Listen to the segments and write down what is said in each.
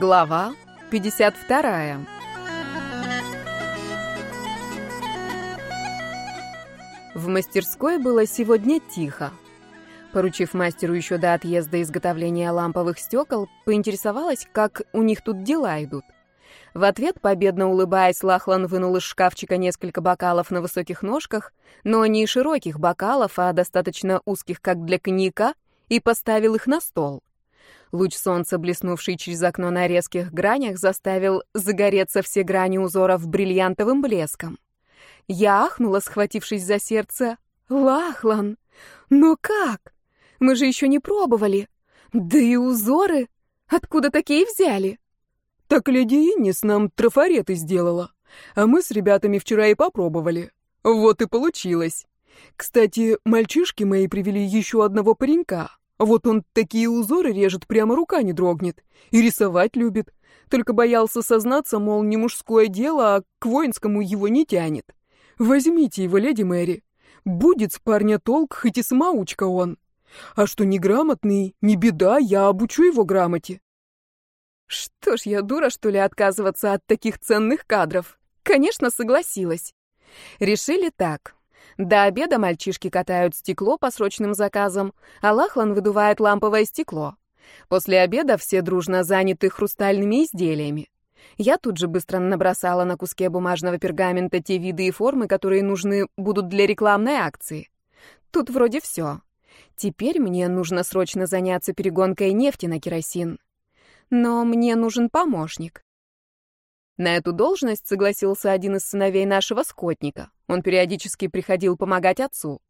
Глава 52. В мастерской было сегодня тихо. Поручив мастеру еще до отъезда изготовления ламповых стекол, поинтересовалась, как у них тут дела идут. В ответ, победно улыбаясь, Лахлан вынул из шкафчика несколько бокалов на высоких ножках, но не широких бокалов, а достаточно узких, как для коньяка, и поставил их на стол. Луч солнца, блеснувший через окно на резких гранях, заставил загореться все грани узоров бриллиантовым блеском. Я ахнула, схватившись за сердце. «Лахлан! Но как? Мы же еще не пробовали! Да и узоры! Откуда такие взяли?» Так леди Иннис нам трафареты сделала, а мы с ребятами вчера и попробовали. Вот и получилось. Кстати, мальчишки мои привели еще одного паренька. Вот он такие узоры режет, прямо рука не дрогнет. И рисовать любит. Только боялся сознаться, мол, не мужское дело, а к воинскому его не тянет. Возьмите его, леди Мэри. Будет с парня толк, хоть и самоучка он. А что неграмотный, не беда, я обучу его грамоте. Что ж, я дура, что ли, отказываться от таких ценных кадров? Конечно, согласилась. Решили так. До обеда мальчишки катают стекло по срочным заказам, а Лахлан выдувает ламповое стекло. После обеда все дружно заняты хрустальными изделиями. Я тут же быстро набросала на куске бумажного пергамента те виды и формы, которые нужны будут для рекламной акции. Тут вроде все. Теперь мне нужно срочно заняться перегонкой нефти на керосин. Но мне нужен помощник. На эту должность согласился один из сыновей нашего скотника. Он периодически приходил помогать отцу.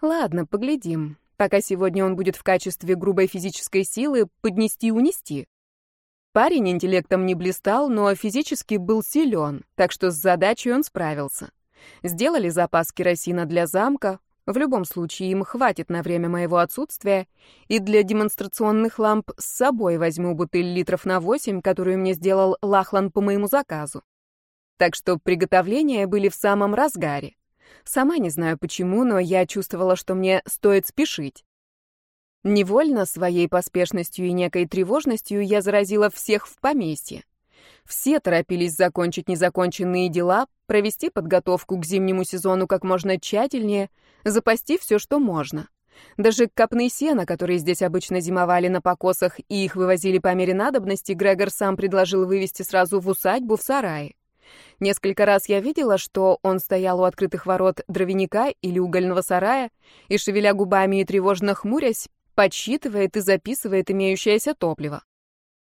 Ладно, поглядим. Пока сегодня он будет в качестве грубой физической силы поднести и унести. Парень интеллектом не блистал, но физически был силен, так что с задачей он справился. Сделали запас керосина для замка, в любом случае, им хватит на время моего отсутствия, и для демонстрационных ламп с собой возьму бутыль литров на восемь, которую мне сделал Лахлан по моему заказу. Так что приготовления были в самом разгаре. Сама не знаю почему, но я чувствовала, что мне стоит спешить. Невольно своей поспешностью и некой тревожностью я заразила всех в поместье. Все торопились закончить незаконченные дела, провести подготовку к зимнему сезону как можно тщательнее, запасти все, что можно. Даже копны сена, которые здесь обычно зимовали на покосах и их вывозили по мере надобности, Грегор сам предложил вывести сразу в усадьбу в сарае. Несколько раз я видела, что он стоял у открытых ворот дровяника или угольного сарая и, шевеля губами и тревожно хмурясь, подсчитывает и записывает имеющееся топливо.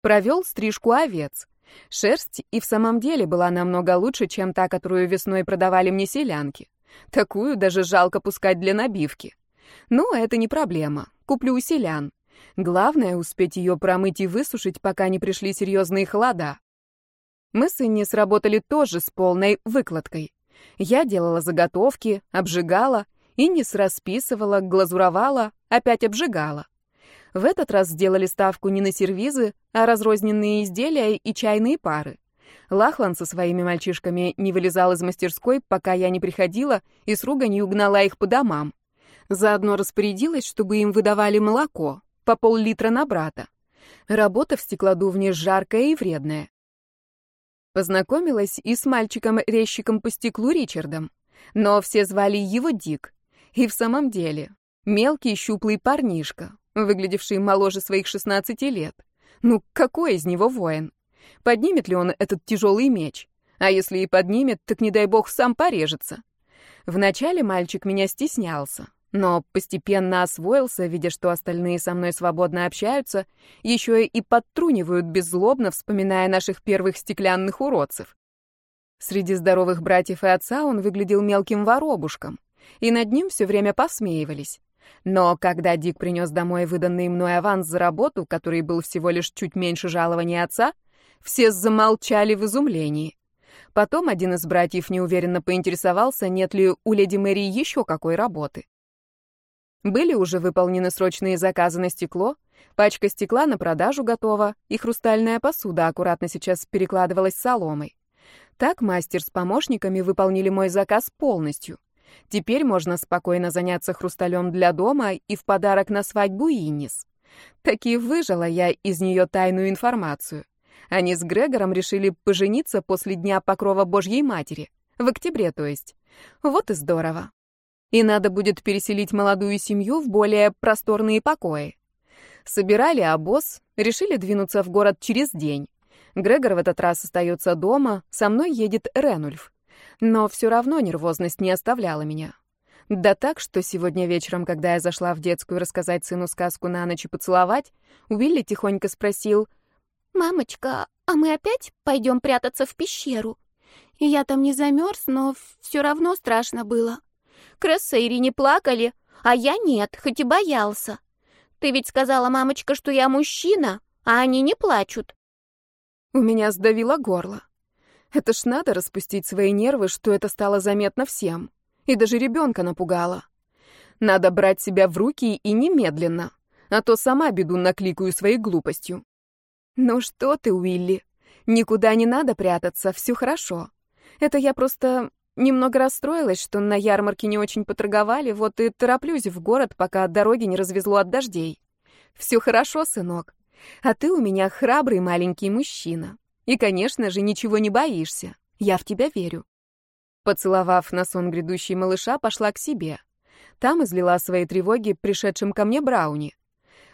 Провел стрижку овец. Шерсть и в самом деле была намного лучше, чем та, которую весной продавали мне селянки. Такую даже жалко пускать для набивки. Но это не проблема. Куплю у селян. Главное — успеть ее промыть и высушить, пока не пришли серьезные холода. Мы с Инни сработали тоже с полной выкладкой. Я делала заготовки, обжигала, Иннис расписывала, глазуровала, опять обжигала. В этот раз сделали ставку не на сервизы, а разрозненные изделия и чайные пары. Лахлан со своими мальчишками не вылезал из мастерской, пока я не приходила, и с руганью угнала их по домам. Заодно распорядилась, чтобы им выдавали молоко, по пол-литра на брата. Работа в стеклодувне жаркая и вредная. Познакомилась и с мальчиком-резчиком по стеклу Ричардом. Но все звали его Дик. И в самом деле, мелкий щуплый парнишка, выглядевший моложе своих 16 лет. Ну, какой из него воин? Поднимет ли он этот тяжелый меч? А если и поднимет, так, не дай бог, сам порежется. Вначале мальчик меня стеснялся, но постепенно освоился, видя, что остальные со мной свободно общаются, еще и подтрунивают беззлобно, вспоминая наших первых стеклянных уродцев. Среди здоровых братьев и отца он выглядел мелким воробушком, и над ним все время посмеивались. Но когда Дик принес домой выданный мной аванс за работу, который был всего лишь чуть меньше жалования отца, все замолчали в изумлении. Потом один из братьев неуверенно поинтересовался, нет ли у леди Мэри еще какой работы. Были уже выполнены срочные заказы на стекло, пачка стекла на продажу готова, и хрустальная посуда аккуратно сейчас перекладывалась соломой. Так мастер с помощниками выполнили мой заказ полностью. Теперь можно спокойно заняться хрусталем для дома и в подарок на свадьбу Иннис. Таки выжила я из нее тайную информацию. Они с Грегором решили пожениться после Дня Покрова Божьей Матери. В октябре, то есть. Вот и здорово. И надо будет переселить молодую семью в более просторные покои. Собирали обоз, решили двинуться в город через день. Грегор в этот раз остается дома, со мной едет Ренульф. Но все равно нервозность не оставляла меня. Да так, что сегодня вечером, когда я зашла в детскую рассказать сыну сказку на ночь и поцеловать, Уилли тихонько спросил, «Мамочка, а мы опять пойдем прятаться в пещеру? И я там не замерз, но все равно страшно было. Кресса и Ирине плакали, а я нет, хоть и боялся. Ты ведь сказала, мамочка, что я мужчина, а они не плачут». У меня сдавило горло. Это ж надо распустить свои нервы, что это стало заметно всем и даже ребенка напугала. Надо брать себя в руки и немедленно, а то сама беду накликаю своей глупостью. Ну что ты, Уилли, никуда не надо прятаться, все хорошо. Это я просто немного расстроилась, что на ярмарке не очень поторговали, вот и тороплюсь в город, пока дороги не развезло от дождей. Все хорошо, сынок. А ты у меня храбрый маленький мужчина. И, конечно же, ничего не боишься. Я в тебя верю. Поцеловав на сон грядущий малыша, пошла к себе. Там излила свои тревоги пришедшим ко мне Брауни.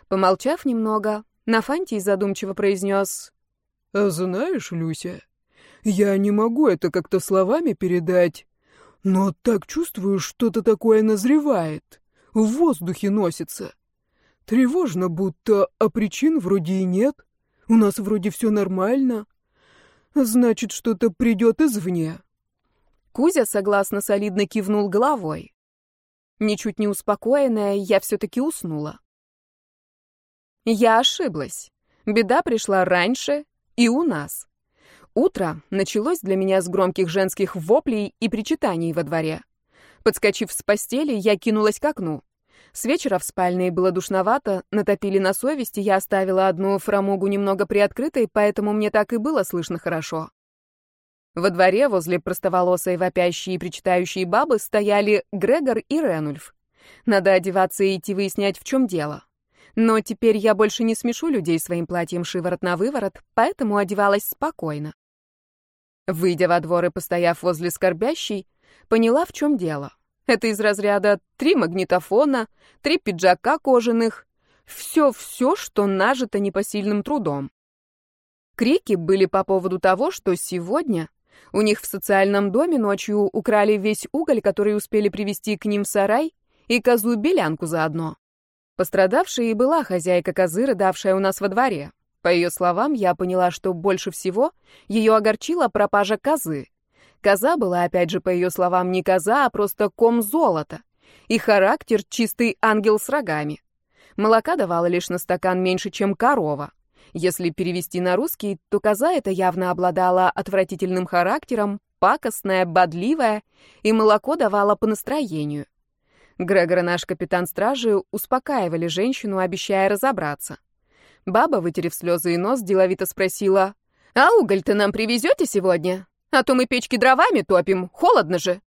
Помолчав немного, Нафантий задумчиво произнес «А знаешь, Люся, я не могу это как-то словами передать, но так чувствую, что-то такое назревает, в воздухе носится. Тревожно будто, а причин вроде и нет, у нас вроде все нормально. Значит, что-то придет извне». Кузя согласно солидно кивнул головой. Ничуть не успокоенная, я все-таки уснула. Я ошиблась. Беда пришла раньше и у нас. Утро началось для меня с громких женских воплей и причитаний во дворе. Подскочив с постели, я кинулась к окну. С вечера в спальне было душновато, натопили на совести, я оставила одну фрамугу немного приоткрытой, поэтому мне так и было слышно хорошо. Во дворе возле простоволосой вопящей и причитающей бабы стояли Грегор и Ренульф. Надо одеваться и идти выяснять, в чем дело. Но теперь я больше не смешу людей своим платьем шиворот на выворот, поэтому одевалась спокойно. Выйдя во двор и постояв возле скорбящей, поняла, в чем дело. Это из разряда три магнитофона, три пиджака кожаных. Все-все, что нажито непосильным трудом. Крики были по поводу того, что сегодня у них в социальном доме ночью украли весь уголь, который успели привезти к ним в сарай, и козу-белянку заодно. Пострадавшей и была хозяйка козы, рыдавшая у нас во дворе. По ее словам, я поняла, что больше всего ее огорчила пропажа козы. Коза была, опять же, по ее словам, не коза, а просто ком золота. И характер — чистый ангел с рогами. Молока давала лишь на стакан меньше, чем корова. Если перевести на русский, то коза эта явно обладала отвратительным характером, пакостная, бодливая, и молоко давала по настроению. Грегор и наш капитан стражи успокаивали женщину, обещая разобраться. Баба, вытерев слезы и нос, деловито спросила, «А уголь-то нам привезете сегодня? А то мы печки дровами топим, холодно же».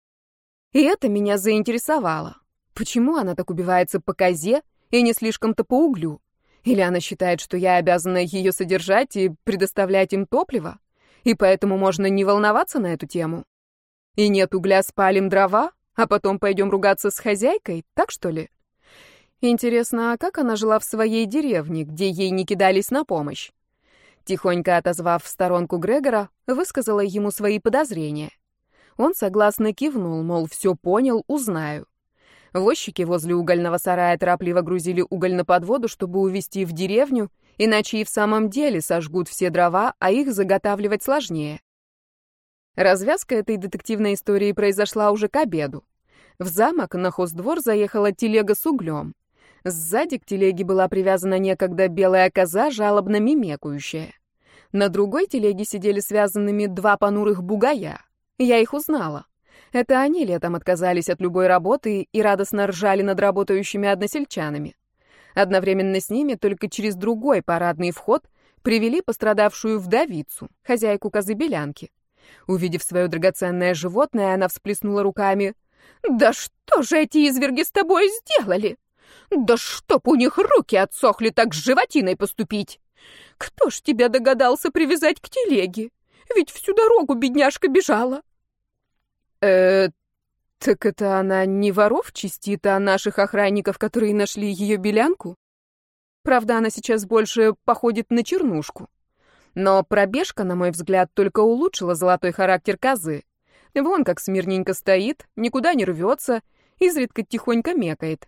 И это меня заинтересовало. Почему она так убивается по козе и не слишком-то по углю? Или она считает, что я обязана ее содержать и предоставлять им топливо? И поэтому можно не волноваться на эту тему? И нет угля, спалим дрова, а потом пойдем ругаться с хозяйкой, так что ли? Интересно, а как она жила в своей деревне, где ей не кидались на помощь? Тихонько отозвав в сторонку Грегора, высказала ему свои подозрения. Он согласно кивнул, мол, все понял, узнаю. Возчики возле угольного сарая торопливо грузили уголь на подводу, чтобы увезти в деревню, иначе и в самом деле сожгут все дрова, а их заготавливать сложнее. Развязка этой детективной истории произошла уже к обеду. В замок на хоздвор заехала телега с углем. Сзади к телеге была привязана некогда белая коза, жалобно мимекающая. На другой телеге сидели связанными два понурых бугая. Я их узнала. Это они летом отказались от любой работы и радостно ржали над работающими односельчанами. Одновременно с ними, только через другой парадный вход, привели пострадавшую вдовицу, хозяйку козы-белянки. Увидев свое драгоценное животное, она всплеснула руками. «Да что же эти изверги с тобой сделали? Да чтоб у них руки отсохли так с животиной поступить! Кто ж тебя догадался привязать к телеге? Ведь всю дорогу бедняжка бежала. Э, так это она не воров чистит, а наших охранников, которые нашли ее белянку? Правда, она сейчас больше походит на чернушку. Но пробежка, на мой взгляд, только улучшила золотой характер козы. Вон как смирненько стоит, никуда не рвется, изредка тихонько мекает.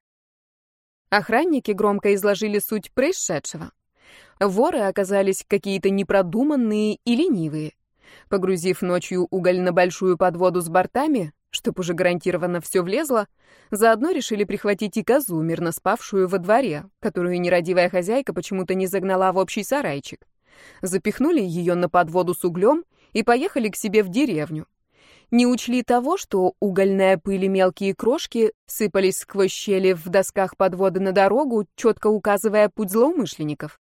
Охранники громко изложили суть происшедшего. Воры оказались какие-то непродуманные и ленивые. Погрузив ночью уголь на большую подводу с бортами, чтоб уже гарантированно все влезло, заодно решили прихватить и козу, мирно спавшую во дворе, которую нерадивая хозяйка почему-то не загнала в общий сарайчик. Запихнули ее на подводу с углем и поехали к себе в деревню. Не учли того, что угольная пыль и мелкие крошки сыпались сквозь щели в досках подвода на дорогу, четко указывая путь злоумышленников.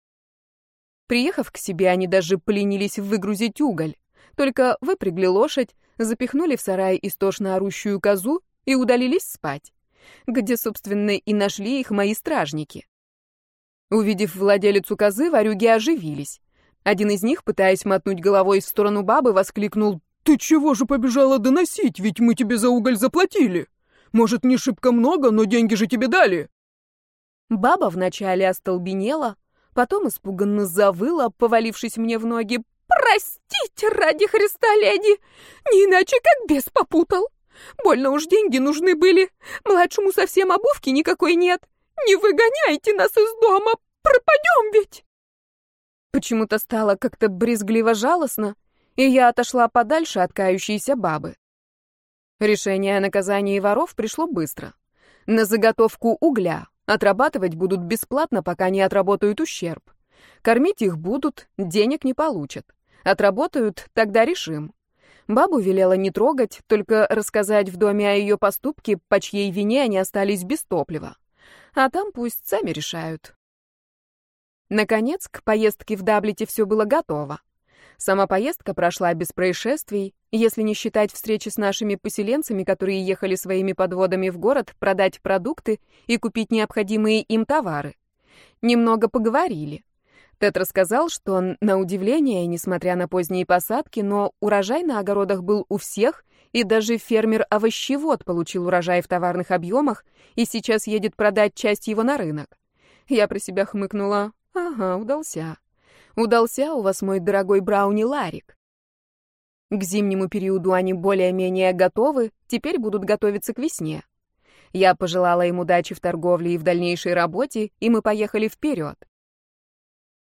Приехав к себе, они даже поленились выгрузить уголь. Только выпрягли лошадь, запихнули в сарай истошно орущую козу и удалились спать, где, собственно, и нашли их мои стражники. Увидев владелицу козы, ворюги оживились. Один из них, пытаясь мотнуть головой в сторону бабы, воскликнул «Ты чего же побежала доносить, ведь мы тебе за уголь заплатили? Может, не шибко много, но деньги же тебе дали». Баба вначале остолбенела, потом испуганно завыла, повалившись мне в ноги. «Простите, ради Христа, леди! Не иначе, как бес попутал. Больно уж деньги нужны были. Младшему совсем обувки никакой нет. Не выгоняйте нас из дома, пропадем ведь!» Почему-то стало как-то брезгливо жалостно, и я отошла подальше от кающейся бабы. Решение о наказании воров пришло быстро. На заготовку угля, Отрабатывать будут бесплатно, пока не отработают ущерб. Кормить их будут, денег не получат. Отработают, тогда решим. Бабу велела не трогать, только рассказать в доме о ее поступке, по чьей вине они остались без топлива. А там пусть сами решают. Наконец, к поездке в Даблите все было готово. Сама поездка прошла без происшествий, если не считать встречи с нашими поселенцами, которые ехали своими подводами в город продать продукты и купить необходимые им товары. Немного поговорили. Тед рассказал, что, на удивление, несмотря на поздние посадки, но урожай на огородах был у всех, и даже фермер-овощевод получил урожай в товарных объемах и сейчас едет продать часть его на рынок. Я про себя хмыкнула. Ага, удался. Удался у вас мой дорогой Брауни Ларик. К зимнему периоду они более-менее готовы, теперь будут готовиться к весне. Я пожелала им удачи в торговле и в дальнейшей работе, и мы поехали вперед.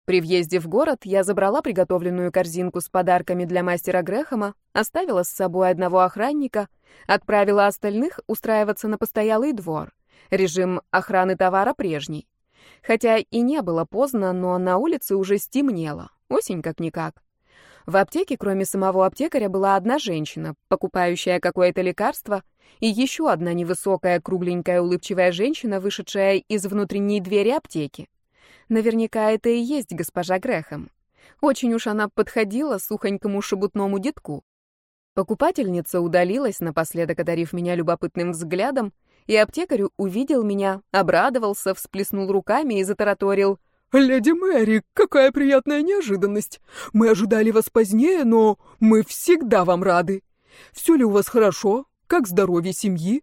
При въезде в город я забрала приготовленную корзинку с подарками для мастера Грехома, оставила с собой одного охранника, отправила остальных устраиваться на постоялый двор. Режим охраны товара прежний. Хотя и не было поздно, но на улице уже стемнело. Осень как-никак. В аптеке, кроме самого аптекаря, была одна женщина, покупающая какое-то лекарство, и еще одна невысокая, кругленькая, улыбчивая женщина, вышедшая из внутренней двери аптеки. Наверняка это и есть госпожа Грехом. Очень уж она подходила сухонькому шебутному детку. Покупательница удалилась, напоследок одарив меня любопытным взглядом, и аптекарь увидел меня, обрадовался, всплеснул руками и затараторил. «Леди Мэри, какая приятная неожиданность! Мы ожидали вас позднее, но мы всегда вам рады. Все ли у вас хорошо? Как здоровье семьи?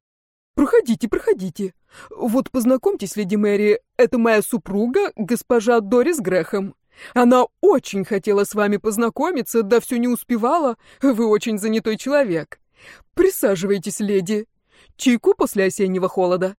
Проходите, проходите. Вот познакомьтесь, леди Мэри, это моя супруга, госпожа Дорис Грехом. Она очень хотела с вами познакомиться, да все не успевала. Вы очень занятой человек. Присаживайтесь, леди. Чайку после осеннего холода?»